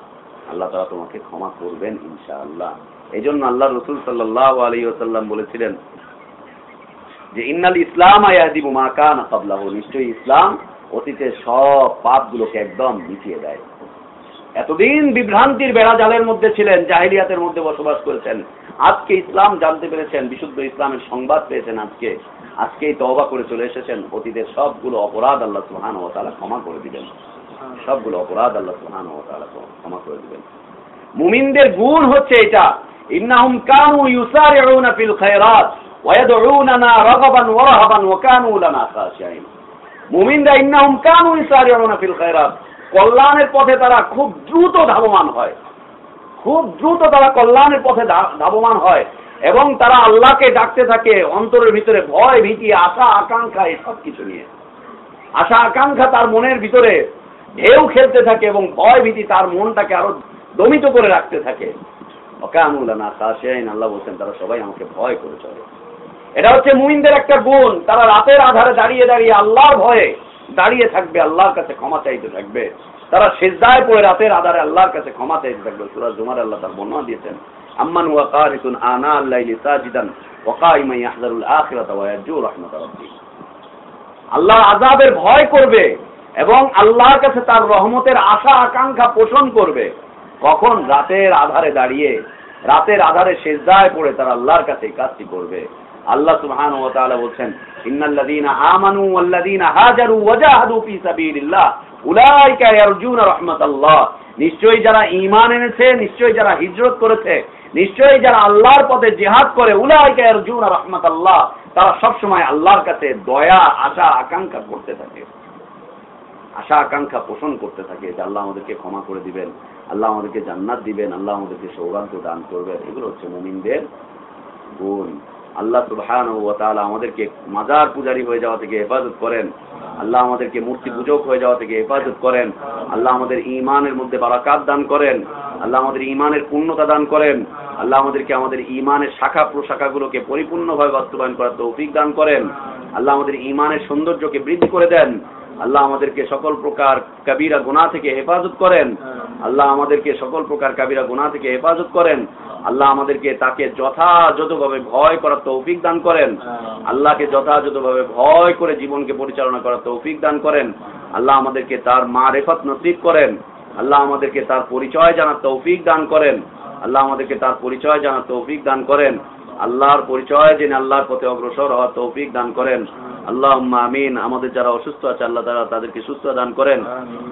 আল্লাহ তারা তোমাকে ক্ষমা করবেন ইনশাআল্লাহ। এই জন্য আল্লাহ রসুল সাল্লাহ আলী ওসাল্লাম বলেছিলেন যে, ইন্নাল ইসলাম আয়াদিবু মা কান কাবলাহ নিশ্চয়ই ইসলাম অতীতের সব পাপগুলোকে একদম মিটিয়ে দেয়। এতদিন বিভ্রান্তির বেড়া জালের মধ্যে ছিলেন, জাহিলিয়াতের মধ্যে বসবাস করেছেন। আজকে ইসলাম জানতে পেরেছেন, বিশুদ্ধ ইসলামের সংবাদ পেয়েছেন আজকে। আজকেই তওবা করে চলে এসেছেন অতীতের সবগুলো অপরাধ আল্লাহ সুহান ও তালা ক্ষমা করে দিবেন। সবগুলো অপরাধ আল্লাহ সুহান ও তালা ক্ষমা করে দিবেন। মুমিনদের গুণ হচ্ছে এটা। ইন্নাহুম কানু ইউসারিউনা ফিল খায়রাত রাগাবান ওয়া রাহাবান ওয়া কানু লানা খাশিঈন মুমিনরা ইন্নাহুম কানু ইউসারিউনা ফিল খায়রাত। কল্যাণের পথে তারা খুব দ্রুত ধাবমান হয়। খুব দ্রুত তারা কল্যাণের পথে ধাবমান হয়। এবং তারা আল্লাহকে ডাকতে থাকে, অন্তরের ভিতরে ভয়, ভীতি, আশা, আকাঙ্ক্ষা এসব কিছু নিয়ে। আশা, আকাঙ্ক্ষা তার মনের ভিতরে ঢেউ খেলতে থাকে এবং ভয়, ভীতি তার মনটাকে আরও দমিত করে রাখতে থাকে। আল্লাহ বলছেন, তারা সবাই আমাকে ভয় করে চলে। এটা হচ্ছে মুমিনদের একটা গুণ। তারা রাতের আধারে দাঁড়িয়ে দাঁড়িয়ে আল্লাহর ভয়ে দাঁড়িয়ে থাকবে, আল্লাহর কাছে ক্ষমা চাইতে থাকবে। তারা সেজদায় পড়ে রাতের আধারে আল্লাহর কাছে ক্ষমা চাইতে থাকবে। সুরাজ জুমার আল্লাহ তার বর্ণনা দিয়েছেন। আম্মান ওয়া কারিতুন আনা আল্লাইলি সাজিদান ওয়া আখিরাত ওয়া রাব্বি। আল্লাহ আযাবের ভয় করবে এবং আল্লাহর কাছে তার রহমতের আশা, আকাঙ্ক্ষা পোষণ করবে। কখন? রাতের আধারে দাঁড়িয়ে, রাতের আধারে সেজদায় পড়ে তারা আল্লাহর কাছে কাজটি করবে। আল্লাহ সুবহানাহু ওয়া তাআলা বলছেন, ইন্নাল্লাযীনা আমানু ওয়াল্লাযীনা হাজারু ওয়াজাহাদু ফী সাবিলিল্লাহ, উলাইকা ইয়ারজুনা রাহমাতাল্লাহ। নিশ্চয়ই যারা ঈমান এনেছে, নিশ্চয়ই যারা হিজরত করেছে, নিশ্চয়ই যারা আল্লাহর পথে জিহাদ করে, উলাইকা ইয়ারজুনা রাহমাতাল্লাহ, তারা সব সময় আল্লাহর কাছে দয়া, আশা, আকাঙ্ক্ষা করতে থাকে। আশা, আকাঙ্ক্ষা পোষণ করতে থাকে যে আল্লাহ আমাদেরকে ক্ষমা করে দিবেন, আল্লাহ আমাদেরকে জান্নাত দিবেন, আল্লাহ আমাদেরকে সৌভাগ্য দান করবেন। এগুলো হচ্ছে মুমিনদের গুণ। আল্লাহ সুবহান ও তাআলা আমাদেরকে মাজার পূজারি হয়ে যাওয়া থেকে হেফাজত করেন। আল্লাহ আমাদেরকে মূর্তি পূজক হয়ে যাওয়া থেকে হেফাজত করেন। আল্লাহ আমাদের ঈমানের মধ্যে বারাকাত দান করেন। আল্লাহ আমাদের ঈমানের পূর্ণতা দান করেন। আল্লাহ আমাদেরকে আমাদের ঈমানের শাখা প্রশাখাগুলোকে পরিপূর্ণভাবে বাস্তবায়ন করার তৌফিক দান করেন। আল্লাহ আমাদের ঈমানের সৌন্দর্যকে বৃদ্ধি করে দেন। আল্লাহ আমাদেরকে সকল প্রকার কাবিরা গুনাহ থেকে হেফাজত করেন। আল্লাহ আমাদেরকে সকল প্রকার কাবিরা গুনাহ থেকে হেফাজত করেন। আল্লাহ আমাদেরকে তাকে যথাযথভাবে ভয় করার তৌফিক দান করেন। আল্লাহকে যথাযথভাবে ভয় করে জীবনকে পরিচালনা করার তৌফিক দান করেন। আল্লাহ আমাদেরকে তার মা রেফত নসিব করেন। আল্লাহ আমাদেরকে তার পরিচয় জানার তৌফিক দান করেন। আল্লাহ আমাদেরকে তার পরিচয় জানার তৌফিক দান করেন। আল্লাহর পরিচয় জেনে আল্লাহর পথে অগ্রসর হওয়ার তৌফিক দান করেন। আল্লাহ আমিন। আমাদের যারা অসুস্থ আছে আল্লাহ তারা তাদেরকে সুস্থ দান করেন।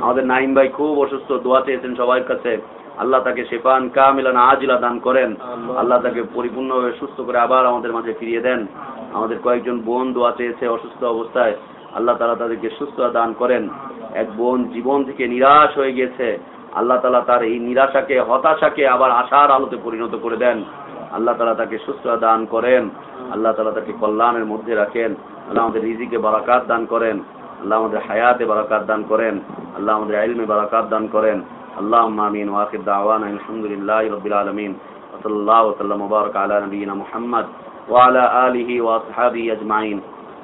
আমাদের নাইম ভাই খুব অসুস্থ দোয়া চেয়েছেন সবার কাছে। আল্লাহ তাকে শেফান কামিলান আজিলা দান করেন। আল্লাহ। তাকে পরিপূর্ণভাবে সুস্থ করে আবার আমাদের মাঝে ফিরিয়ে দেন। আমাদের কয়েকজন বোন দোয়া চেয়েছে অসুস্থ অবস্থায়। আল্লাহ তালা তাদেরকে সুস্থ দান করেন। এক বোন জীবন থেকে নিরাশ হয়ে গেছে আল্লাহ তালা তার এই নিরাশাকে হতাশাকে আবার আশার আলোতে পরিণত করে দেন। আল্লাহ তালা তাকে সুস্থ দান করেন। আল্লাহ তালা তাকে কল্যাণের মধ্যে রাখেন। আল্লাহ আমাদের রিজিকে বারাকাত দান করেন। আল্লাহ আমাদের হায়াতে বারাকাত দান করেন। আল্লাহ আমাদের আইলমে বারাকাত দান করেন। اللهم آمين وآخر دعوانا الحمد لله رب العالمين. وصلى الله وسلم وبارك على نبينا محمد وعلى آله وأصحابه أجمعين.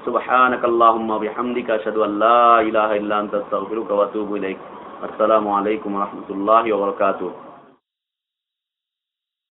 سبحانك اللهم وبحمدك أشهد أن لا إله إلا أنت أستغفرك وأتوب إليك. السلام عليكم ورحمة الله وبركاته.